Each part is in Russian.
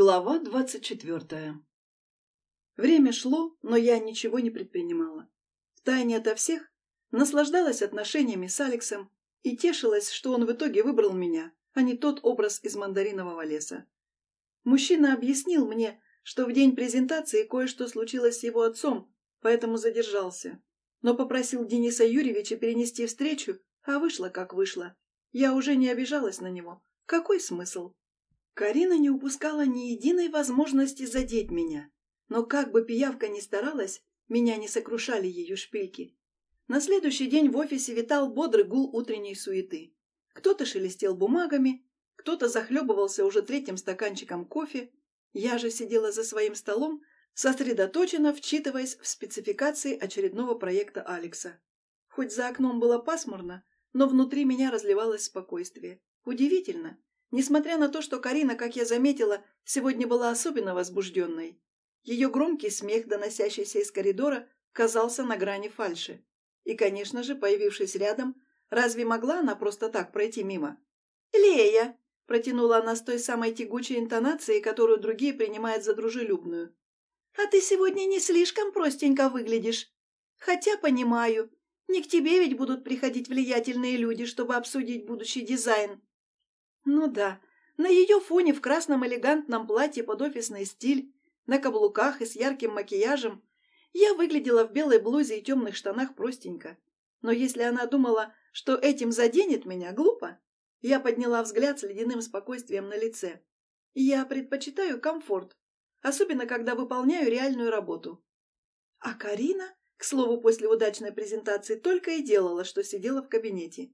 Глава двадцать четвертая Время шло, но я ничего не предпринимала. Втайне ото всех наслаждалась отношениями с Алексом и тешилась, что он в итоге выбрал меня, а не тот образ из мандаринового леса. Мужчина объяснил мне, что в день презентации кое-что случилось с его отцом, поэтому задержался. Но попросил Дениса Юрьевича перенести встречу, а вышло как вышло. Я уже не обижалась на него. Какой смысл? Карина не упускала ни единой возможности задеть меня. Но как бы пиявка ни старалась, меня не сокрушали ее шпильки. На следующий день в офисе витал бодрый гул утренней суеты. Кто-то шелестел бумагами, кто-то захлебывался уже третьим стаканчиком кофе. Я же сидела за своим столом, сосредоточенно вчитываясь в спецификации очередного проекта Алекса. Хоть за окном было пасмурно, но внутри меня разливалось спокойствие. Удивительно, Несмотря на то, что Карина, как я заметила, сегодня была особенно возбужденной, ее громкий смех, доносящийся из коридора, казался на грани фальши. И, конечно же, появившись рядом, разве могла она просто так пройти мимо? «Лея!» – протянула она с той самой тягучей интонацией, которую другие принимают за дружелюбную. «А ты сегодня не слишком простенько выглядишь. Хотя, понимаю, не к тебе ведь будут приходить влиятельные люди, чтобы обсудить будущий дизайн. Ну да, на ее фоне в красном элегантном платье под офисный стиль, на каблуках и с ярким макияжем я выглядела в белой блузе и темных штанах простенько. Но если она думала, что этим заденет меня, глупо. Я подняла взгляд с ледяным спокойствием на лице. Я предпочитаю комфорт, особенно когда выполняю реальную работу. А Карина, к слову, после удачной презентации только и делала, что сидела в кабинете.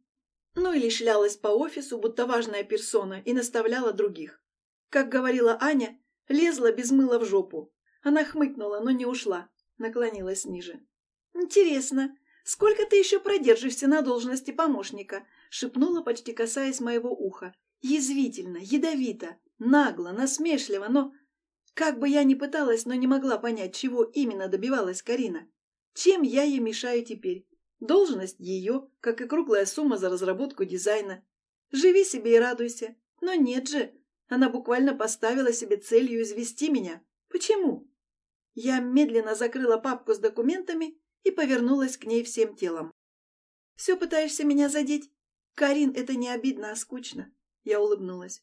Ну или шлялась по офису, будто важная персона, и наставляла других. Как говорила Аня, лезла без мыла в жопу. Она хмыкнула, но не ушла, наклонилась ниже. «Интересно, сколько ты еще продержишься на должности помощника?» шепнула, почти касаясь моего уха. Язвительно, ядовито, нагло, насмешливо, но... Как бы я ни пыталась, но не могла понять, чего именно добивалась Карина. Чем я ей мешаю теперь? Должность ее, как и круглая сумма за разработку дизайна. Живи себе и радуйся. Но нет же, она буквально поставила себе целью извести меня. Почему? Я медленно закрыла папку с документами и повернулась к ней всем телом. «Все пытаешься меня задеть? Карин, это не обидно, а скучно». Я улыбнулась.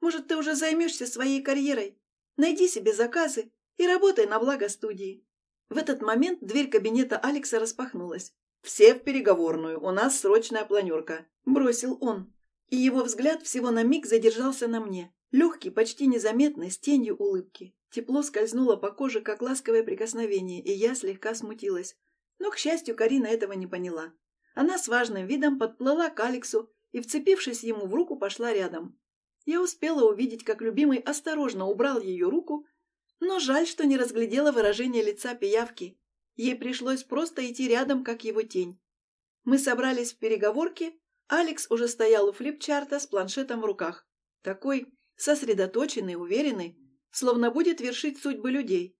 «Может, ты уже займешься своей карьерой? Найди себе заказы и работай на благо студии». В этот момент дверь кабинета Алекса распахнулась. «Все в переговорную, у нас срочная планерка», – бросил он. И его взгляд всего на миг задержался на мне. Легкий, почти незаметный, с тенью улыбки. Тепло скользнуло по коже, как ласковое прикосновение, и я слегка смутилась. Но, к счастью, Карина этого не поняла. Она с важным видом подплыла к Алексу и, вцепившись ему в руку, пошла рядом. Я успела увидеть, как любимый осторожно убрал ее руку, но жаль, что не разглядела выражение лица пиявки. Ей пришлось просто идти рядом, как его тень. Мы собрались в переговорке, Алекс уже стоял у флипчарта с планшетом в руках. Такой сосредоточенный, уверенный, словно будет вершить судьбы людей.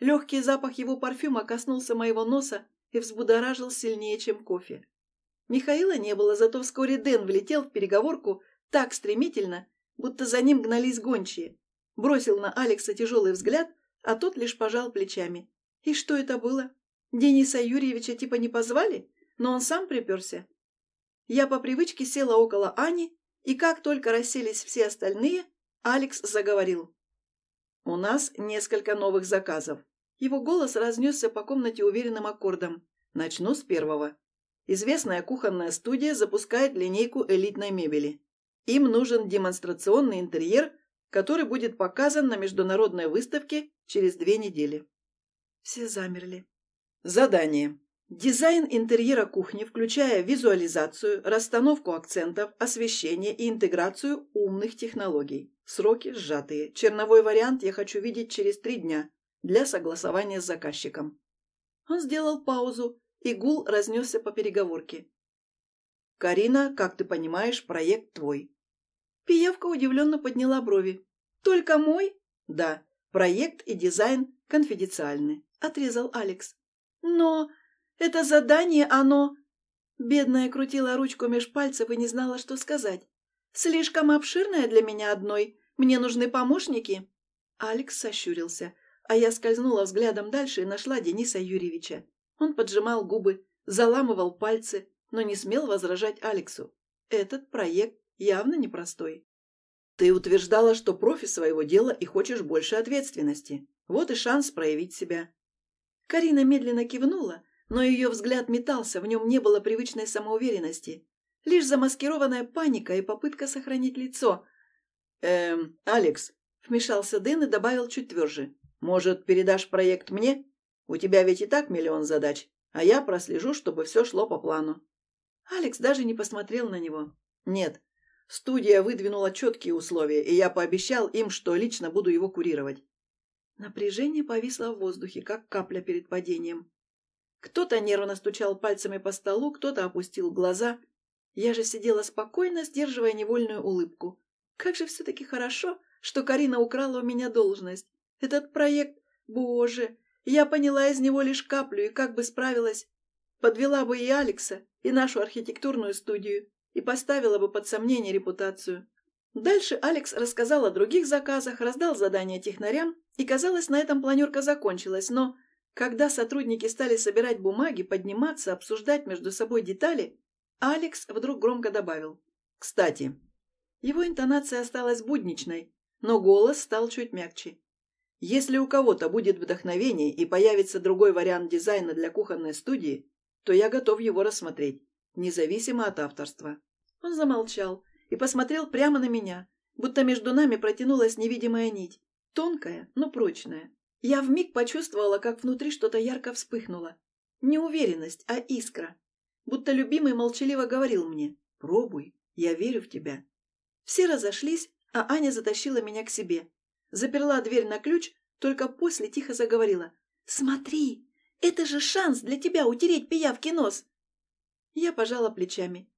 Легкий запах его парфюма коснулся моего носа и взбудоражил сильнее, чем кофе. Михаила не было, зато вскоре Дэн влетел в переговорку так стремительно, будто за ним гнались гончие. Бросил на Алекса тяжелый взгляд, а тот лишь пожал плечами. И что это было? Дениса Юрьевича типа не позвали, но он сам приперся. Я по привычке села около Ани, и как только расселись все остальные, Алекс заговорил. «У нас несколько новых заказов». Его голос разнесся по комнате уверенным аккордом. Начну с первого. Известная кухонная студия запускает линейку элитной мебели. Им нужен демонстрационный интерьер, который будет показан на международной выставке через две недели. Все замерли. Задание. Дизайн интерьера кухни, включая визуализацию, расстановку акцентов, освещение и интеграцию умных технологий. Сроки сжатые. Черновой вариант я хочу видеть через три дня для согласования с заказчиком. Он сделал паузу, и гул разнесся по переговорке. «Карина, как ты понимаешь, проект твой». Пиявка удивленно подняла брови. «Только мой?» «Да. Проект и дизайн конфиденциальны отрезал Алекс. «Но это задание, оно...» Бедная крутила ручку меж пальцев и не знала, что сказать. «Слишком обширное для меня одной. Мне нужны помощники». Алекс сощурился, а я скользнула взглядом дальше и нашла Дениса Юрьевича. Он поджимал губы, заламывал пальцы, но не смел возражать Алексу. Этот проект явно непростой. Ты утверждала, что профи своего дела и хочешь больше ответственности. Вот и шанс проявить себя. Карина медленно кивнула, но ее взгляд метался, в нем не было привычной самоуверенности. Лишь замаскированная паника и попытка сохранить лицо. «Эм, Алекс», — вмешался Дэн и добавил чуть тверже. «Может, передашь проект мне? У тебя ведь и так миллион задач, а я прослежу, чтобы все шло по плану». Алекс даже не посмотрел на него. «Нет, студия выдвинула четкие условия, и я пообещал им, что лично буду его курировать». Напряжение повисло в воздухе, как капля перед падением. Кто-то нервно стучал пальцами по столу, кто-то опустил глаза. Я же сидела спокойно, сдерживая невольную улыбку. Как же все-таки хорошо, что Карина украла у меня должность. Этот проект, боже, я поняла из него лишь каплю и как бы справилась. Подвела бы и Алекса, и нашу архитектурную студию, и поставила бы под сомнение репутацию. Дальше Алекс рассказал о других заказах, раздал задания технарям, и, казалось, на этом планерка закончилась, но когда сотрудники стали собирать бумаги, подниматься, обсуждать между собой детали, Алекс вдруг громко добавил. «Кстати». Его интонация осталась будничной, но голос стал чуть мягче. Если у кого-то будет вдохновение и появится другой вариант дизайна для кухонной студии, то я готов его рассмотреть, независимо от авторства. Он замолчал и посмотрел прямо на меня, будто между нами протянулась невидимая нить, тонкая, но прочная. Я вмиг почувствовала, как внутри что-то ярко вспыхнуло. Не уверенность, а искра. Будто любимый молчаливо говорил мне «Пробуй, я верю в тебя». Все разошлись, а Аня затащила меня к себе. Заперла дверь на ключ, только после тихо заговорила. «Смотри, это же шанс для тебя утереть пиявки нос!» Я пожала плечами.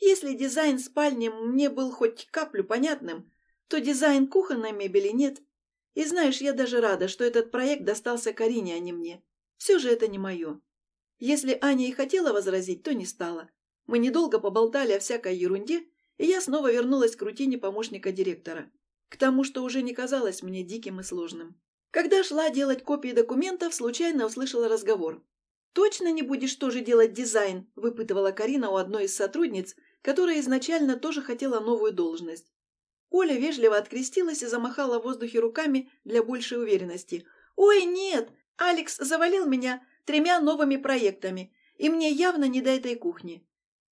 Если дизайн спальни мне был хоть каплю понятным, то дизайн кухонной мебели нет. И знаешь, я даже рада, что этот проект достался Карине, а не мне. Все же это не мое. Если Аня и хотела возразить, то не стала. Мы недолго поболтали о всякой ерунде, и я снова вернулась к рутине помощника директора. К тому, что уже не казалось мне диким и сложным. Когда шла делать копии документов, случайно услышала разговор. «Точно не будешь тоже делать дизайн?» – выпытывала Карина у одной из сотрудниц, которая изначально тоже хотела новую должность. Оля вежливо открестилась и замахала в воздухе руками для большей уверенности. «Ой, нет! Алекс завалил меня тремя новыми проектами, и мне явно не до этой кухни».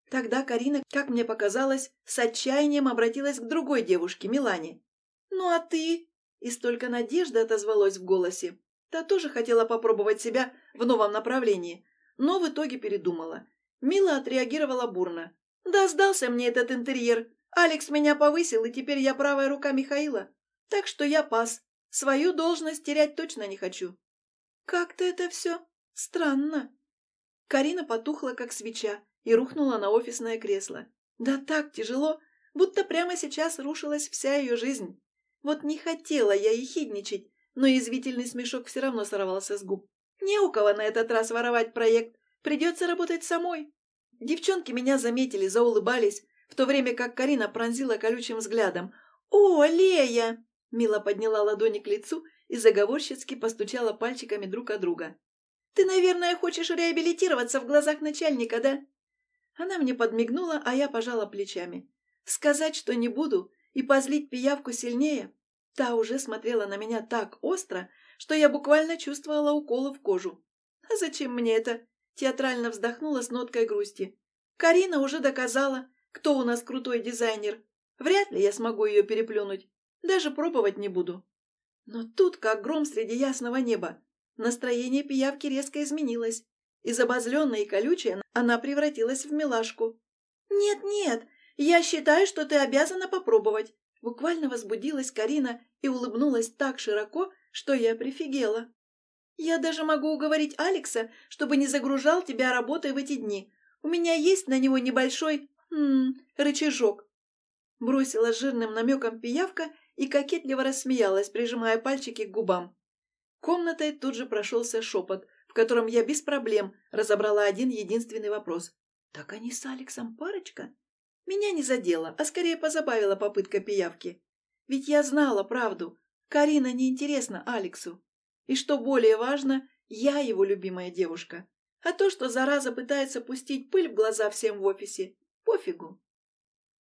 Тогда Карина, как мне показалось, с отчаянием обратилась к другой девушке, Милане. «Ну а ты?» И столько надежды отозвалось в голосе. Та тоже хотела попробовать себя в новом направлении, но в итоге передумала. Мила отреагировала бурно. «Да сдался мне этот интерьер. Алекс меня повысил, и теперь я правая рука Михаила. Так что я пас. Свою должность терять точно не хочу». «Как-то это все странно». Карина потухла, как свеча, и рухнула на офисное кресло. Да так тяжело, будто прямо сейчас рушилась вся ее жизнь. Вот не хотела я ехидничать, но язвительный смешок все равно сорвался с губ. Не у кого на этот раз воровать проект, придется работать самой. Девчонки меня заметили, заулыбались, в то время как Карина пронзила колючим взглядом. «О, Лея!» Мила подняла ладони к лицу и заговорщицки постучала пальчиками друг от друга. «Ты, наверное, хочешь реабилитироваться в глазах начальника, да?» Она мне подмигнула, а я пожала плечами. Сказать, что не буду, и позлить пиявку сильнее. Та уже смотрела на меня так остро, что я буквально чувствовала уколы в кожу. А зачем мне это? Театрально вздохнула с ноткой грусти. Карина уже доказала, кто у нас крутой дизайнер. Вряд ли я смогу ее переплюнуть. Даже пробовать не буду. Но тут, как гром среди ясного неба, настроение пиявки резко изменилось. Из обозленной и колючей она превратилась в милашку. «Нет-нет, «Я считаю, что ты обязана попробовать!» Буквально возбудилась Карина и улыбнулась так широко, что я прифигела. «Я даже могу уговорить Алекса, чтобы не загружал тебя работой в эти дни. У меня есть на него небольшой... Хм, рычажок». Бросила жирным намеком пиявка и кокетливо рассмеялась, прижимая пальчики к губам. Комнатой тут же прошелся шепот, в котором я без проблем разобрала один единственный вопрос. «Так они с Алексом парочка?» Меня не задело, а скорее позабавила попытка пиявки. Ведь я знала правду. Карина неинтересна Алексу. И что более важно, я его любимая девушка. А то, что зараза пытается пустить пыль в глаза всем в офисе, пофигу.